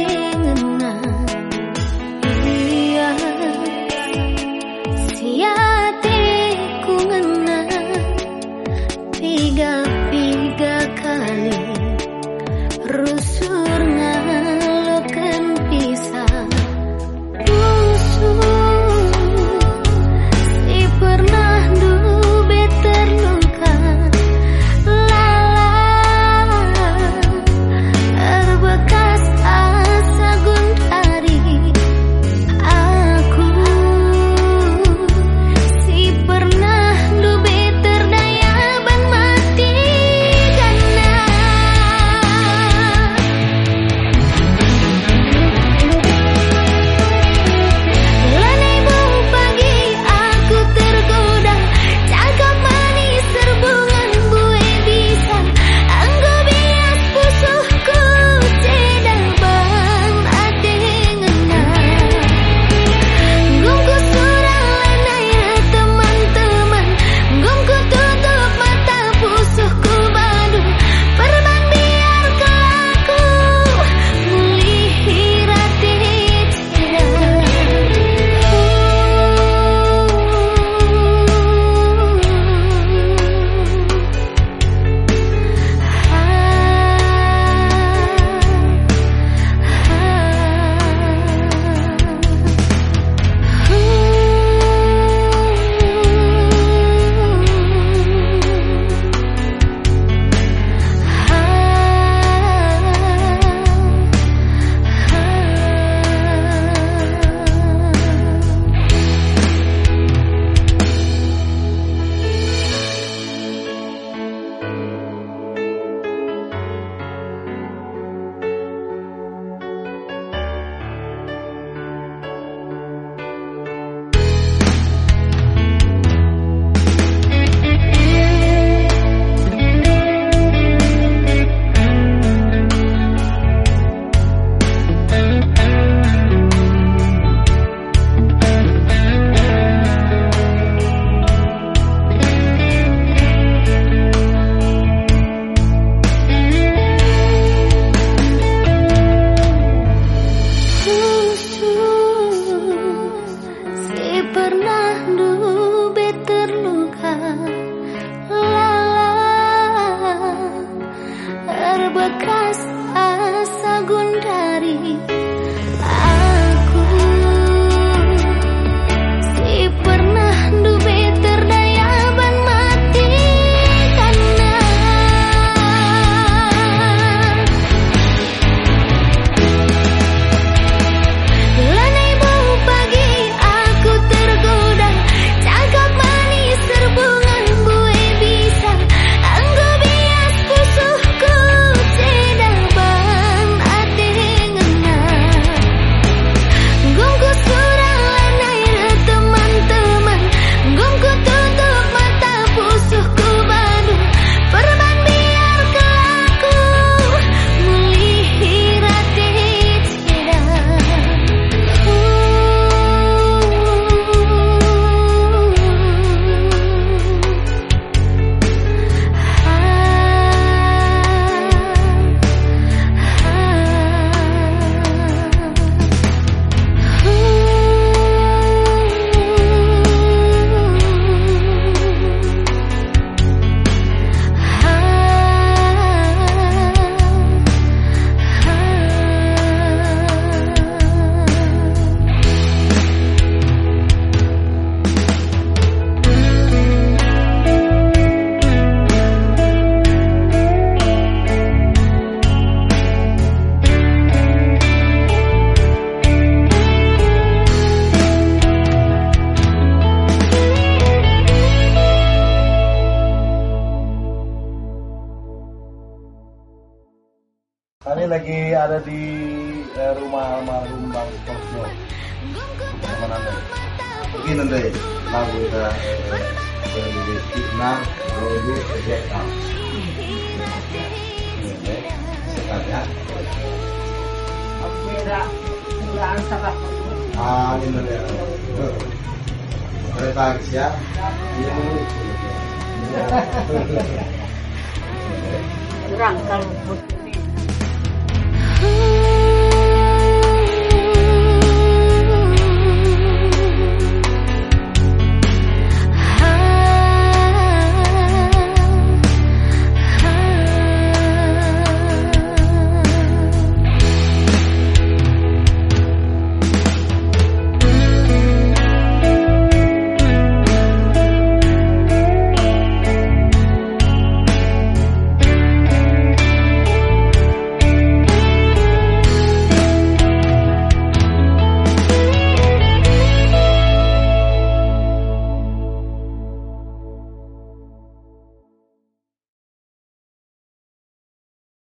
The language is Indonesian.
तेरे lagi ada di eh, rumah almarhum Bang Kosmo. Teman Mungkin nanti lagu kita eh, dari Fitnah Lalu Zeta. Sekarang ya. Ah, ini mana ya? Ya? Iya, kurang kalau Ooh.